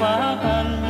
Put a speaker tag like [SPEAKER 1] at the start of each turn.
[SPEAKER 1] ฟ้าพัน